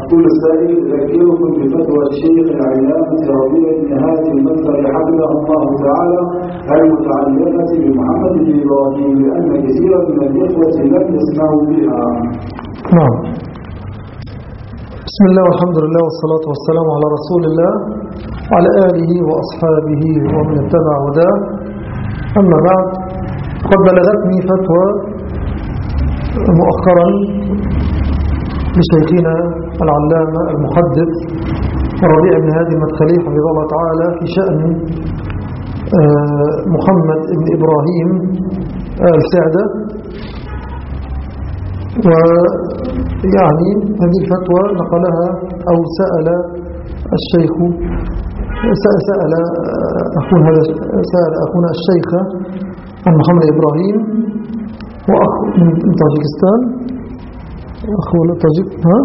يقول السائل أذكركم بفتوى الشيخ العلامة ربيع بن هادي المنصري حفظه الله تعالى المتعلقة بمحمد بن إبراهيم لأن كثيرا من الإخوة لم يسمعوا بها. نعم بسم الله والحمد لله والصلاة والسلام على رسول الله وعلى آله وأصحابه ومن اتبع هداه أما بعد قد بلغتني فتوى مؤخرا لشيخنا العلامة المحدث ربيع بن هادي المدخلي حفظه الله تعالى في شأن محمد بن إبراهيم آل سعدة ويعني هذه الفتوى نقلها أو سأل الشيخ سأل أخونا, سأل أخونا الشيخ عن محمد إبراهيم وأخ من طاجيكستان أخونا طاجيك ها؟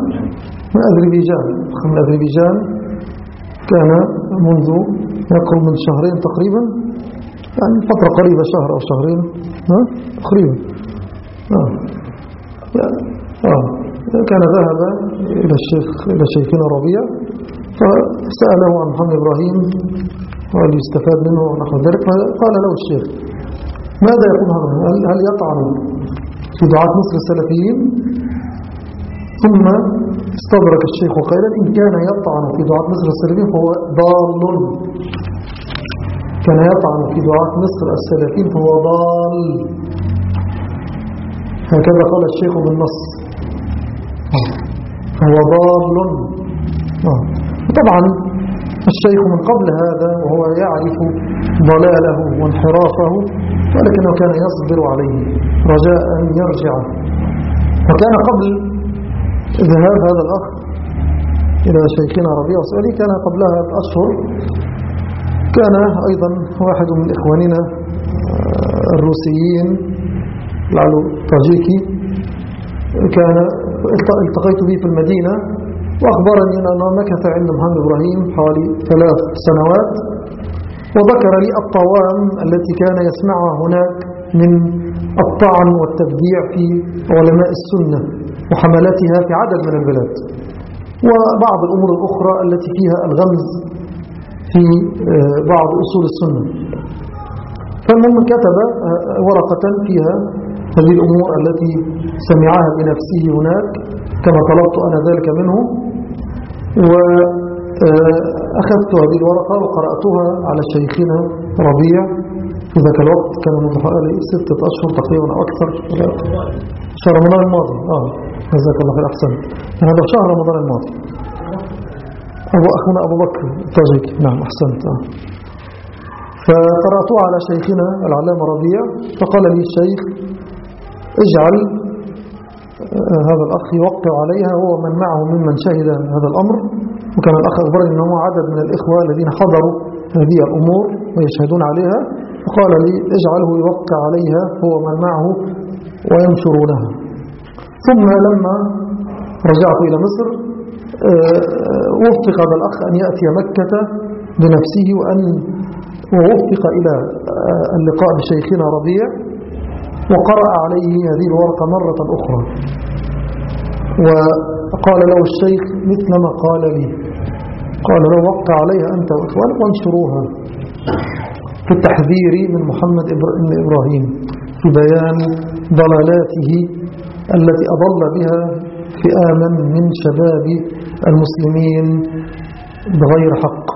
من أذربيجان. أخ من أذربيجان. كان منذ يقرب من شهرين تقريبا. يعني فترة قريبة شهر أو شهرين. ها؟ تقريبا. آه. آه. كان ذهب إلى الشيخ إلى شيخنا ربيع فسأله عن محمد إبراهيم وهل يستفاد منه ونحو ذلك. فقال له الشيخ ماذا يقول هذا؟ هل, هل يطعن في دعاة مصر السلفيين ثم استدرك الشيخ قائلا إن كان يطعن في دعاة مصر السلفيين فهو ضال. كان يطعن في دعاة مصر السلفيين فهو ضال. هكذا قال الشيخ بالنص فهو ضال. طبعا الشيخ من قبل هذا وهو يعرف ضلاله وانحرافه ولكنه كان يصبر عليه رجاء أن يرجع. وكان قبل ذهاب هذا الأخ إلى شيخنا ربيع وسؤالي كان قبلها بأشهر كان أيضا واحد من إخواننا الروسيين لعله طاجيكي. كان التقيت به في المدينة وأخبرني أنه مكث عند محمد إبراهيم حوالي ثلاث سنوات. وذكر لي الطوام التي كان يسمعها هناك من الطعن والتبديع في علماء السنة. وحملاتها في عدد من البلاد. وبعض الأمور الأخرى التي فيها الغمز في بعض أصول السنة. فالمهم كتب ورقة فيها هذه الأمور التي سمعها بنفسه هناك كما طلبت أنا ذلك منه. وأخذت هذه الورقة وقرأتها على شيخنا ربيع. في ذاك الوقت كان من حوالي ستة أشهر تقريبا أو أكثر. شهر رمضان الماضي. آه جزاك الله خير أحسن هذا شهر رمضان الماضي. أبو أخونا أبو بكر الطاجيكي نعم أحسنت. آه. فقرأتها على شيخنا العلامة ربيع فقال لي الشيخ اجعل هذا الأخ يوقع عليها هو من معه ممن شهد هذا الأمر. وكان الأخ أخبرني أنه عدد من الإخوة الذين حضروا هذه الأمور ويشهدون عليها. وقال لي اجعله يوقع عليها هو من معه وينشرونها. ثم لما رجعت إلى مصر وفق هذا الأخ أن يأتي مكة بنفسه وأن ووفق إلى اللقاء بشيخنا ربيع وقرأ عليه هذه الورقة مرة أخرى. وقال له الشيخ مثل ما قال لي. قال له وقع عليها أنت وإخوانك وانشروها في التحذير من محمد بن إبراهيم في بيان ضلالاته التي أضل بها فئاما من شباب المسلمين بغير حق.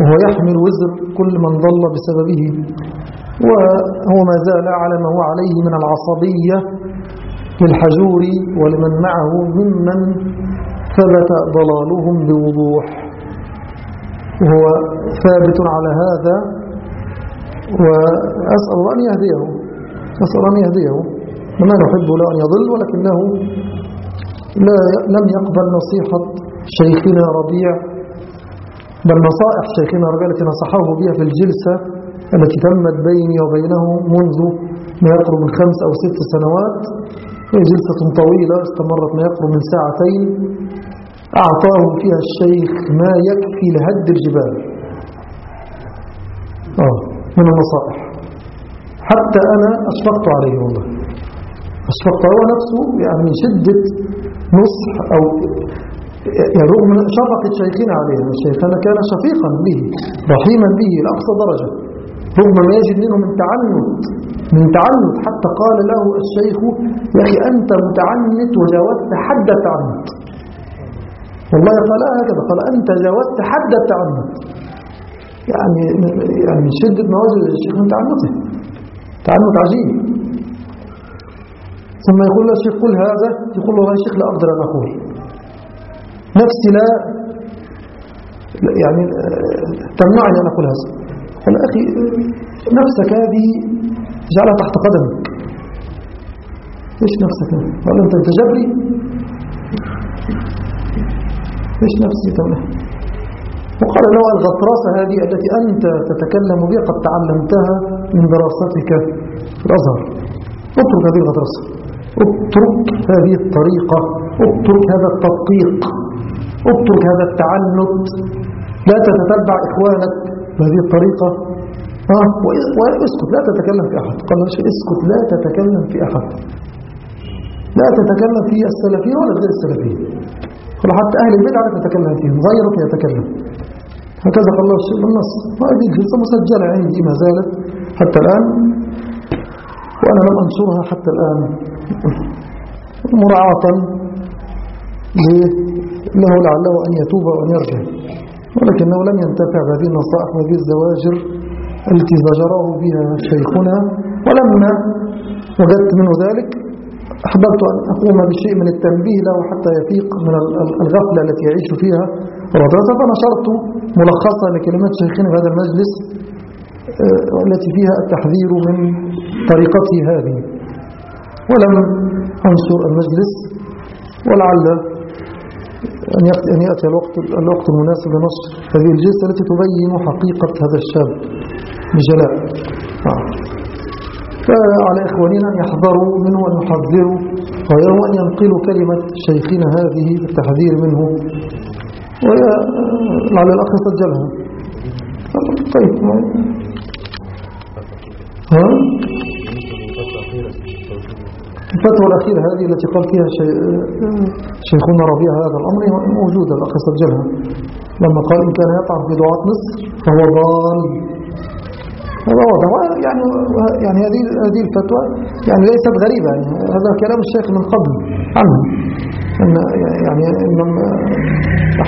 وهو يحمل وزر كل من ضل بسببه. وهو ما زال على ما هو عليه من العصبية للحجور ولمن معه ممن ثبت ضلالهم بوضوح. وهو ثابت على هذا. وأسأل الله أن يهديه. الله أن يهديه وما نحب له أن يضل ولكنه لا لم يقبل نصيحة شيخنا ربيع. بل نصائح شيخنا ربيع التي نصحه بها في الجلسة التي تمت بيني وبينه منذ ما يقرب من خمس أو ست سنوات. هي جلسة طويلة استمرت ما يقرب من ساعتين. أعطاه فيها الشيخ ما يكفي لهد الجبال. آه من النصائح. حتى أنا أشفقت عليه والله. أشفقت هو نفسه يعني من شدة نصح أو رغم شفقة شيخنا عليه شيخنا كان شفيقا به رحيما به إلى أقصى درجة. رغم ما يجد منه من تعنت من تعنت حتى قال له الشيخ يا أخي أنت متعنت وجاوزت حد التعنت والله قال هكذا. قال أنت جاوزت حد التعنت يعني يعني من شدة ما وجد الشيخ من تعنته. تعنت عجيب ثم يقول له الشيخ قل هذا يقول له يا شيخ لا أقدر أن أقول نفسي لا يعني تمنعني أن أقول هذا. قال أخي نفسك هذه جعلها تحت قدمك. إيش نفسك؟ قال أنت أنت جبري. إيش نفسي؟ تمنع وقال له الغطرسة هذه التي أنت تتكلم بها قد تعلمتها. من دراستك في الأزهر. اترك هذه الغطرسة اترك هذه الطريقة. اترك هذا التدقيق. اترك هذا التعنت. لا تتتبع إخوانك بهذه الطريقة. آه واسكت لا تتكلم في أحد. قال اسكت. لا تتكلم في أحد. لا تتكلم في السلفيين ولا غير السلفيين. قال حتى أهل البدعة لا تتكلم فيهم. غيرك يتكلم. هكذا قال الله الشيء بالنص. وهذه الجلسة مسجلة. عندي ما زالت. حتى الآن. وأنا لم أنشرها حتى الآن. مراعاة له لعله أن يتوب وأن يرجع. ولكنه لم ينتفع بهذه النصائح وهذه الزواجر التي زجره بها شيخنا. ولما وجدت منه ذلك. أحببت أن أقوم بشيء من التنبيه له حتى يفيق من الغفلة التي يعيش فيها. فنشرت ملخصا لكلمات شيخنا في هذا المجلس. التي فيها التحذير من طريقته هذه. ولم أنشر المجلس ولعل أن يأتي الوقت, الوقت المناسب لنشر هذه الجلسة التي تبين حقيقة هذا الشاب بجلاء. فعلى إخواننا أن يحذروا منه وأن يحذروا غيره أن ينقلوا كلمة شيخنا هذه التحذير منه. ولعل الأخ سجلها طيب الفتوى الأخيرة هذه التي قال فيها شيخنا ربيع هذا الأمر موجودة الأخ سجلها لما قال إن كان يطعن في دعاة مصر فهو ضال. هذا واضح. يعني يعني هذه هذه الفتوى يعني ليست غريبة. يعني هذا كلام الشيخ من قبل عنه. أن يعني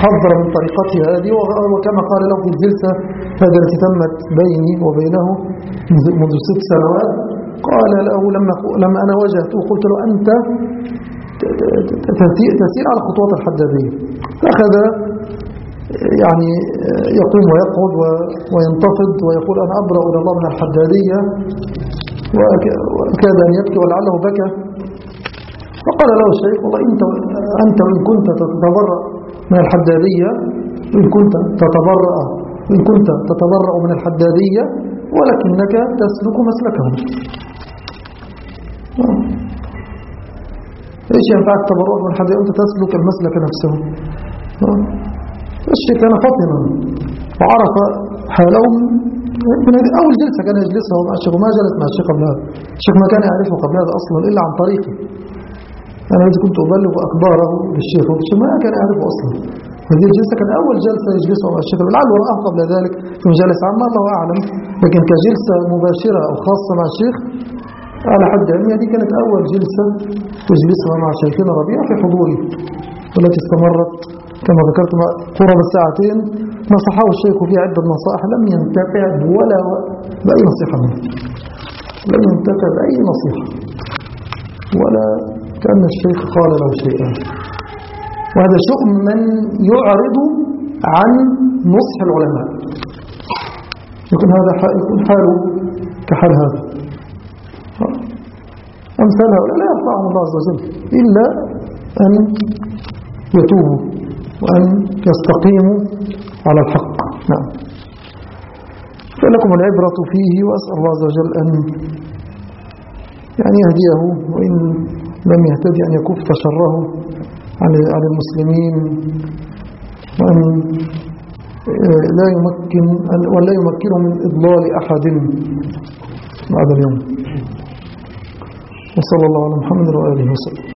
حذر من طريقته هذه وكما قال له في الجلسة هذا التي تمت بيني وبينه منذ ست سنوات. قال له لما لما أنا واجهته قلت له أنت تسير على خطوات الحدادية فأخذ يعني يقوم ويقعد وينتفض ويقول أنا أبرأ إلى الله من الحدادية وكاد أن يبكي ولعله بكى. فقال له الشيخ والله أنت, أنت وإن كنت تتبرأ من الحدادية إن كنت تتبرأ إن كنت تتبرأ من الحدادية ولكنك تسلك مسلكهم. إيش ينفعك تبرؤ من حد أنت تسلك المسلك نفسه. الشيء كان فطنا وعرف حالهم من أول جلسة كان يجلسها مع الشيخ وما جلس مع الشيخ قبل هذا الشيخ ما كان يعرفه قبل هذا أصلا إلا عن طريقي أنا الذي كنت أبلغ أخباره بالشيخ والشيخ ما كان يعرفه أصلا. هذه الجلسة كان أول جلسة يجلسها مع الشيخ لعله رآه قبل ذلك في مجالس عامة الله أعلم. لكن كجلسة مباشرة أو خاصة مع الشيخ على حد علمي هذه كانت أول جلسة تجلسها مع شيخنا ربيع في حضوري والتي استمرت كما ذكرت قرب الساعتين نصحه الشيخ في عدة نصائح لم ينتفع ولا بأي نصيحة منه. لم ينتفع بأي نصيحة. ولا كأن الشيخ قال له شيئا. وهذا شؤم من يعرض عن نصح العلماء. يكون هذا يكون حاله كحال هذا. أمثال هؤلاء لا يرفعهم الله عز وجل إلا أن يتوبوا وأن يستقيموا على الحق. نعم. فلكم العبرة فيه وأسأل الله عز وجل أن يعني يهديه وإن لم يهتدي أن يكف شره عن المسلمين وأن لا يمكن ولا يمكنه من إضلال أحد بعد اليوم. وصلى الله على محمد وآله وسلم.